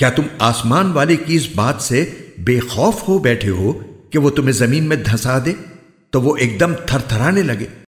کیا تم آسمان والے کی اس بات سے بے خوف ہو بیٹھے ہو کہ وہ تمہیں زمین میں دھسا دے؟ تو وہ ایک دم تھر تھرانے لگے۔